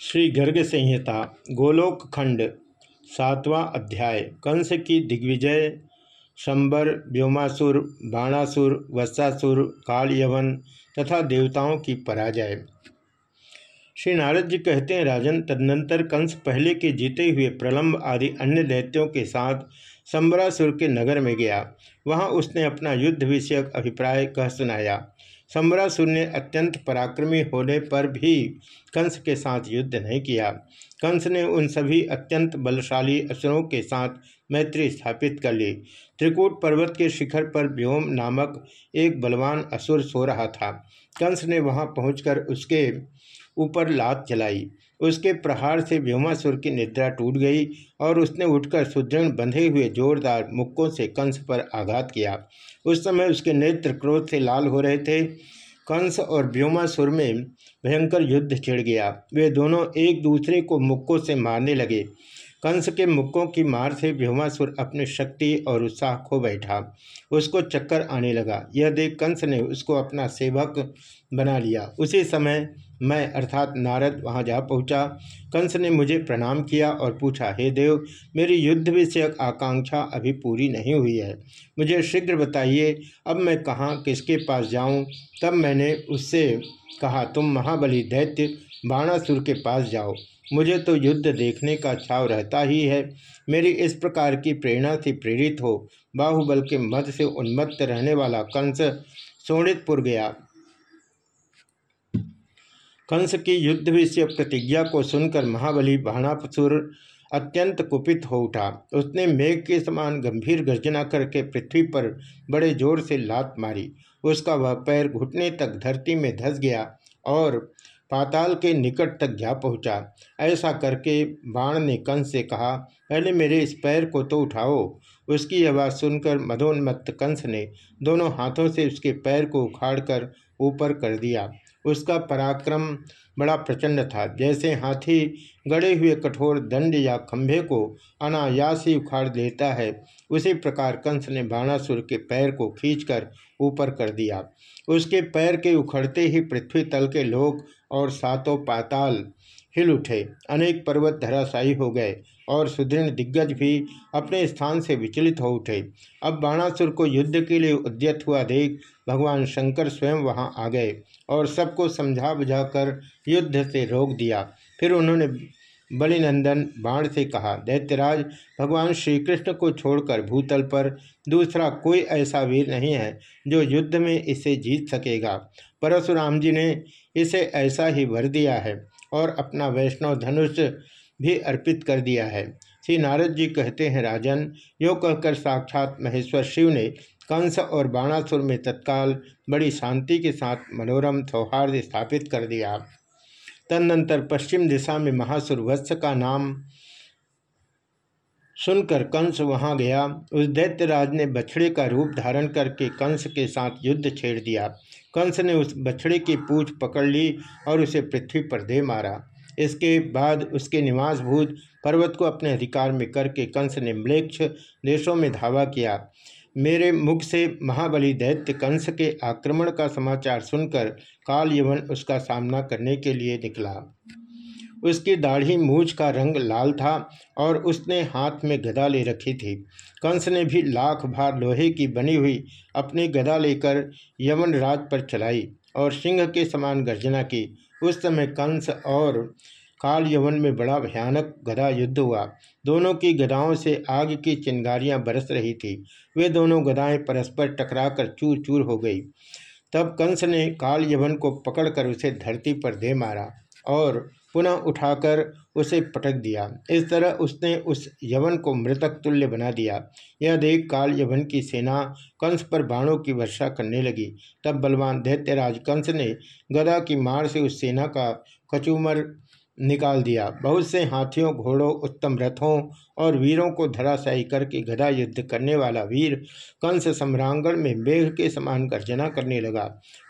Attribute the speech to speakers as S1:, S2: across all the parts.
S1: श्री गर्ग संहिता, गोलोक खंड, सातवां अध्याय, कंस की दिग्विजय, शंबर, व्योमासुर, बाणासुर, वत्सासुर काल यवन तथा देवताओं की पराजय। श्री नारद जी कहते हैं, राजन, तदनंतर कंस पहले के जीते हुए प्रलंब आदि अन्य दैत्यों के साथ संबरासुर के नगर में गया। वहाँ उसने अपना युद्ध विषयक अभिप्राय कह सुनाया। सम्रासुर ने अत्यंत पराक्रमी होने पर भी कंस के साथ युद्ध नहीं किया। कंस ने उन सभी अत्यंत बलशाली असुरों के साथ मैत्री स्थापित कर ली। त्रिकूट पर्वत के शिखर पर व्योम नामक एक बलवान असुर सो रहा था। कंस ने वहाँ पहुंचकर उसके ऊपर लात चलाई उसके प्रहार से व्योमासुर की निद्रा टूट गई और उसने उठकर सुदृढ़ बंधे हुए जोरदार मुक्कों से कंस पर आघात किया। उस समय उसके नेत्र क्रोध से लाल हो रहे थे कंस और व्योमासुर में भयंकर युद्ध छिड़ गया। वे दोनों एक दूसरे को मुक्कों से मारने लगे। कंस के मुक्कों की मार से व्योमासुर अपनी शक्ति और उत्साह खो बैठा। उसको चक्कर आने लगा। यह देख कंस ने उसको अपना सेवक बना लिया। उसी समय मैं अर्थात नारद वहाँ जा पहुँचा। कंस ने मुझे प्रणाम किया और पूछा, हे देव, मेरी युद्ध विषयक आकांक्षा अभी पूरी नहीं हुई है। मुझे शीघ्र बताइए, अब मैं कहाँ, किसके पास जाऊँ? तब मैंने उससे कहा, तुम महाबली दैत्य बाणासुर के पास जाओ। मुझे तो युद्ध देखने का छाव रहता ही है। मेरी इस प्रकार की प्रेरणा से प्रेरित हो। बाहुबल के मद से उन्मत्त रहने वाला कंस सोणितपुर गया। कंस की युद्ध विषय प्रतिज्ञा को सुनकर महाबली बाणासुर अत्यंत कुपित हो उठा। उसने मेघ के समान गंभीर गर्जना करके पृथ्वी पर बड़े ज़ोर से लात मारी। उसका वह पैर घुटने तक धरती में धस गया और पाताल के निकट तक जा पहुँचा। ऐसा करके बाण ने कंस से कहा, पहले मेरे इस पैर को तो उठाओ। उसकी आवाज़ सुनकर मदोन्मत्त कंस ने दोनों हाथों से उसके पैर को उखाड़कर ऊपर कर दिया। उसका पराक्रम बड़ा प्रचंड था। जैसे हाथी गड़े हुए कठोर दंड या खंभे को अनायास ही उखाड़ देता है, उसी प्रकार कंस ने बाणासुर के पैर को खींचकर ऊपर कर दिया। उसके पैर के उखड़ते ही पृथ्वी तल के लोग और सातों पाताल हिल उठे। अनेक पर्वत धराशायी हो गए और सुदृढ़ दिग्गज भी अपने स्थान से विचलित हो उठे। अब बाणासुर को युद्ध के लिए उद्यत हुआ देख भगवान शंकर स्वयं वहाँ आ गए। और सबको समझा बुझाकर युद्ध से रोक दिया। फिर उन्होंने बलिनंदन बाण से कहा, दैत्यराज, भगवान श्री कृष्ण को छोड़कर भूतल पर दूसरा कोई ऐसा वीर नहीं है जो युद्ध में इसे जीत सकेगा। परशुराम जी ने इसे ऐसा ही वर दिया है और अपना वैष्णव धनुष भी अर्पित कर दिया है। श्री नारद जी कहते हैं, राजन, यो कहकर साक्षात महेश्वर शिव ने कंस और बाणासुर में तत्काल बड़ी शांति के साथ मनोरम सौहार्द स्थापित कर दिया। तदनंतर पश्चिम दिशा में महासुर वत्स का नाम सुनकर कंस वहाँ गया। उस दैत्यराज ने बछड़े का रूप धारण करके कंस के साथ युद्ध छेड़ दिया। कंस ने उस बछड़े की पूछ पकड़ ली और उसे पृथ्वी पर दे मारा। इसके बाद उसके निवास भूत पर्वत को अपने अधिकार में करके कंस ने म्लेक्ष देशों में धावा किया। मेरे मुख से महाबली दैत्य कंस के आक्रमण का समाचार सुनकर काल यवन उसका सामना करने के लिए निकला। उसकी दाढ़ी मूछ का रंग लाल था और उसने हाथ में गदा ले रखी थी। कंस ने भी लाख भार लोहे की बनी हुई अपनी गदा लेकर यमन राज पर चलाई और सिंह के समान गर्जना की। उस समय कंस और काल यवन में बड़ा भयानक गदा युद्ध हुआ। दोनों की गदाओं से आग की चिंगारियाँ बरस रही थी। वे दोनों गदाएँ परस्पर टकराकर चूर चूर हो गई। तब कंस ने काल यवन को पकड़कर उसे धरती पर दे मारा और पुनः उठाकर उसे पटक दिया। इस तरह उसने उस यवन को मृतक तुल्य बना दिया। यह देख काल यवन की सेना कंस पर बाणों की वर्षा करने लगी। तब बलवान दैत्यराज कंस ने गदा की मार से उस सेना का कचूमर निकाल दिया। बहुत से हाथियों, घोड़ों, उत्तम रथों और वीरों को धराशायी करके गदा युद्ध करने वाला वीर कंस सम्रांगण में मेघ के समान गर्जना करने लगा।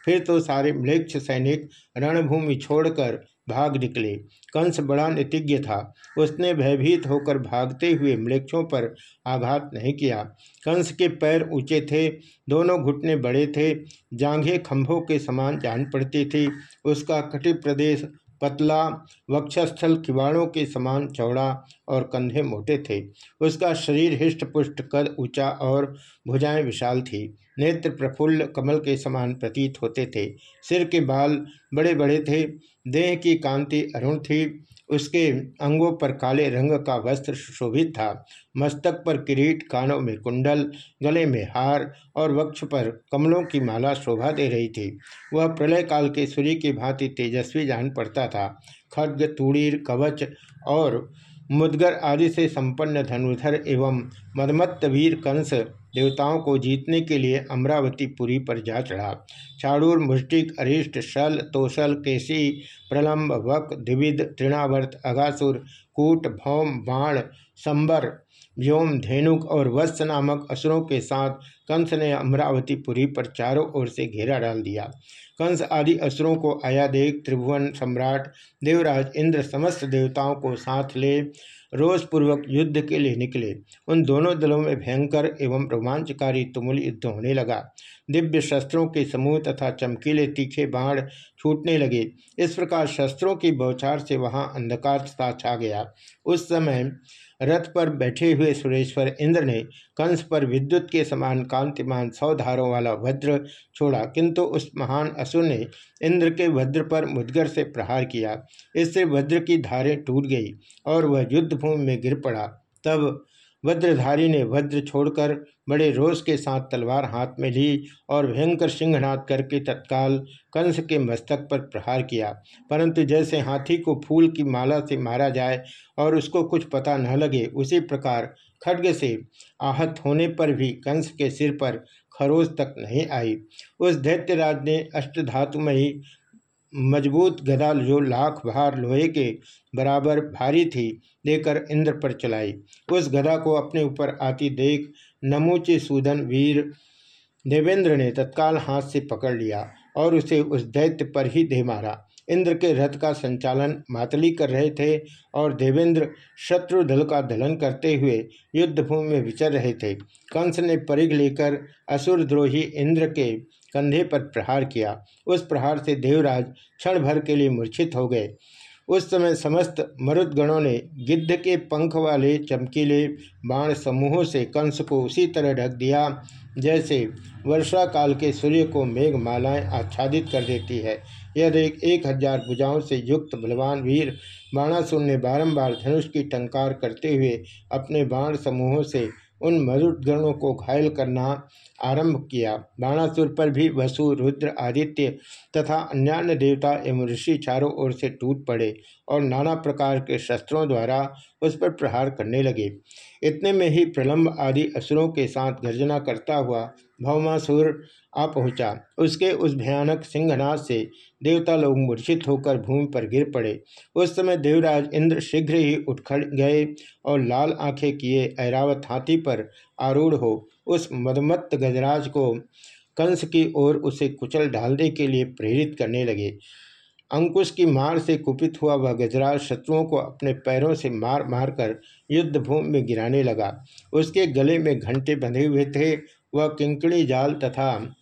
S1: फिर तो सारे म्लेक्ष सैनिक रणभूमि छोड़कर भाग निकले। कंस बड़ा नितिज्ञ था। उसने भयभीत होकर भागते हुए मृक्षों पर आघात नहीं किया। कंस के पैर ऊँचे थे, दोनों घुटने बड़े थे, जांघें खंभों के समान जान पड़ती थी। उसका कटिप्रदेश पतला, वक्षस्थल किवाड़ों के समान चौड़ा और कंधे मोटे थे। उसका शरीर हिष्ट पुष्ट कद ऊँचा और भुजाएँ विशाल थी। नेत्र प्रफुल्ल कमल के समान प्रतीत होते थे। सिर के बाल बड़े बड़े थे। देह की कांति अरुण थी। उसके अंगों पर काले रंग का वस्त्र सुशोभित था। मस्तक पर किरीट, कानों में कुंडल, गले में हार और वक्ष पर कमलों की माला शोभा दे रही थी। वह प्रलय काल के सूर्य की भांति तेजस्वी जान पड़ता था। खड्ग तूड़ीर कवच और मुदगर आदि से संपन्न धनुधर एवं मदमत्त वीर कंस देवताओं को जीतने के लिए अमरावती पुरी पर जा चढ़ा। चाड़ूर मुष्टिक, अरिष्ट, शल, तोशल, केसी प्रलम्ब वक, द्विविध, तृणावर्त, अगासुर कूट, भौम, बाण, संबर, व्योम, धेनुक और वस्त्र नामक असुरों के साथ कंस ने अमरावतीपुरी पर चारों ओर से घेरा डाल दिया। कंस आदि असुरों को आया देख त्रिभुवन सम्राट, देवराज, इंद्र, समस्त देवताओं को साथ ले रोषपूर्वक युद्ध के लिए निकले। उन दोनों दलों में भयंकर एवं रोमांचकारी तुमुल युद्ध होने लगा। दिव्य शस्त्रों के समूह तथा चमकीले तीखे बाण छूटने लगे। इस प्रकार शस्त्रों की बौछार से वहाँ अंधकार छा गया। उस समय रथ पर बैठे हुए सुरेश्वर इंद्र ने कंस पर विद्युत के समान कांतिमान सौधारों वाला वज्र छोड़ा, किंतु उस महान असुर ने इंद्र के वज्र पर मुदगर से प्रहार किया। इससे वज्र की धारें टूट गई और वह युद्ध भूमि में गिर पड़ा। तब वज्रधारी ने वज्र छोड़कर बड़े रोष के साथ तलवार हाथ में ली और भयंकर सिंहनाद करके तत्काल कंस के मस्तक पर प्रहार किया। परंतु जैसे हाथी को फूल की माला से मारा जाए और उसको कुछ पता न लगे, उसी प्रकार खड्ग से आहत होने पर भी कंस के सिर पर खरोज तक नहीं आई। उस दैत्यराज ने अष्टधातुमयी मज़बूत गदा जो लाख भार लोहे के बराबर भारी थी देकर इंद्र पर चलाई। उस गदा को अपने ऊपर आती देख नमूचे सूदन वीर देवेंद्र ने तत्काल हाथ से पकड़ लिया और उसे उस दैत्य पर ही दे मारा। इंद्र के रथ का संचालन मातली कर रहे थे और देवेंद्र शत्रु दल का दलन करते हुए युद्धभूमि में विचर रहे थे। कंस ने परिघ लेकर असुरद्रोही इंद्र के कंधे पर प्रहार किया। उस प्रहार से देवराज क्षण भर के लिए मूर्छित हो गए। उस समय समस्त मरुदगणों ने गिद्ध के पंख वाले चमकीले बाण समूहों से कंस को उसी तरह ढक दिया, जैसे वर्षा काल के सूर्य को मेघ मालाएँ आच्छादित कर देती है। यह देख एक हज़ार भुजाओं से युक्त बलवान वीर बाणासुर ने बारंबार धनुष की टंकार करते हुए अपने बाण समूहों से उन मरुदगणों को घायल करना आरंभ किया। बाणासुर पर भी वसु, रुद्र, आदित्य तथा अन्यान्य देवता एवं ऋषि चारों ओर से टूट पड़े और नाना प्रकार के शस्त्रों द्वारा उस पर प्रहार करने लगे। इतने में ही प्रलम्ब आदि असुरों के साथ गर्जना करता हुआ भौमासुर आ पहुँचा। उसके उस भयानक सिंहनाथ से देवता लोग मूर्छित होकर भूमि पर गिर पड़े। उस समय देवराज इंद्र शीघ्र ही उठ खड़ गए और लाल आँखें किए ऐरावत हाथी पर आरूढ़ हो। उस मदमत्त गजराज को कंस की ओर उसे कुचल डालने के लिए प्रेरित करने लगे। अंकुश की मार से कुपित हुआ वह गजराज शत्रुओं को अपने पैरों से मार मार कर युद्ध भूमि में गिराने लगा। उसके गले में घंटे बंधे हुए थे वह किंकड़ी जाल तथा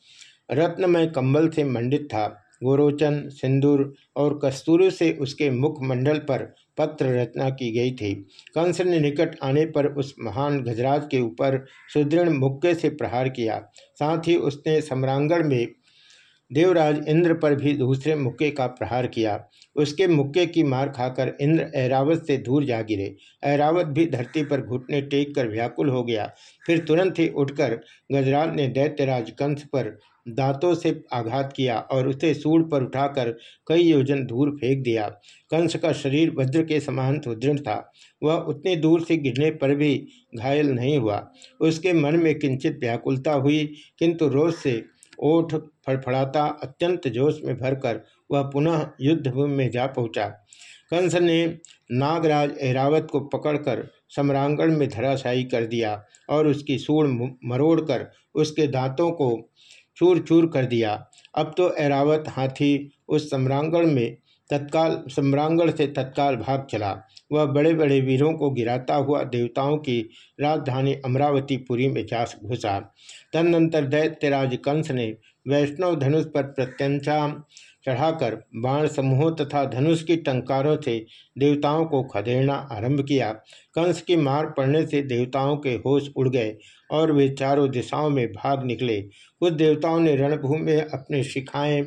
S1: रत्नमय कंबल से मंडित था। गोरोचन, सिंदूर और कस्तूरी से उसके मुखमंडल पर पत्र रचना की गई थी। कंस ने निकट आने पर उस महान गजराज के ऊपर सुदृढ़ मुक्के से प्रहार किया। साथ ही उसने सम्रांगण में देवराज इंद्र पर भी दूसरे मुक्के का प्रहार किया। उसके मुक्के की मार खाकर इंद्र ऐरावत से दूर जा गिरे। ऐरावत भी धरती पर घुटने टेक कर व्याकुल हो गया। फिर तुरंत ही उठकर गजराज ने दैत्यराज कंस पर दांतों से आघात किया और उसे सूढ़ पर उठाकर कई योजन दूर फेंक दिया। कंस का शरीर वज्र के समान सुदृढ़ था। वह उतनी दूर से गिरने पर भी घायल नहीं हुआ। उसके मन में किंचित व्याकुलता हुई, किंतु रोज से ओठ फड़फड़ाता, अत्यंत जोश में भरकर वह पुनः युद्ध भूमि में जा पहुँचा। कंस ने नागराज एरावत को पकड़कर सम्रांगण में धराशायी कर दिया और उसकी सूढ़ मरोड़कर उसके दांतों को चूर चूर कर दिया। अब तो एरावत हाथी उस सम्रांगण में तत्काल सम्रांगण से तत्काल भाग चला। वह बड़े बड़े वीरों को गिराता हुआ देवताओं की राजधानी अमरावतीपुरी में जा घुसा। तदनंतर दैत्यराज कंस ने वैष्णव धनुष पर प्रत्यंचा चढ़ाकर बाण समूहों तथा धनुष की टंकारों से देवताओं को खदेड़ना आरंभ किया। कंस की मार पड़ने से देवताओं के होश उड़ गए और वे चारों दिशाओं में भाग निकले। कुछ देवताओं ने रणभूमि में अपनी शिखाएँ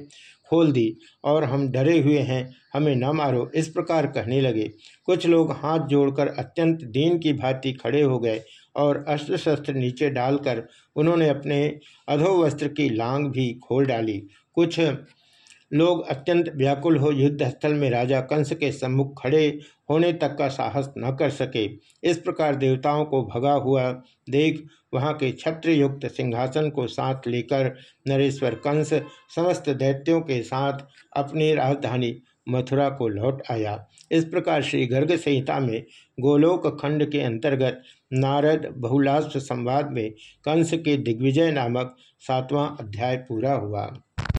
S1: खोल दी और हम डरे हुए हैं। हमें न मारो, इस प्रकार कहने लगे। कुछ लोग हाथ जोड़कर अत्यंत दीन की भांति खड़े हो गए और अस्त्र शस्त्र नीचे डालकर उन्होंने अपने अधोवस्त्र की लांग भी खोल डाली। कुछ लोग अत्यंत व्याकुल हो युद्ध स्थल में राजा कंस के सम्मुख खड़े होने तक का साहस न कर सके। इस प्रकार देवताओं को भगा हुआ देख वहाँ के छत्रयुक्त सिंहासन को साथ लेकर नरेश्वर कंस समस्त दैत्यों के साथ अपनी राजधानी मथुरा को लौट आया। इस प्रकार श्री गर्ग संहिता में गोलोक खंड के अंतर्गत नारद बहुलास्व संवाद में कंस के दिग्विजय नामक सातवां अध्याय पूरा हुआ।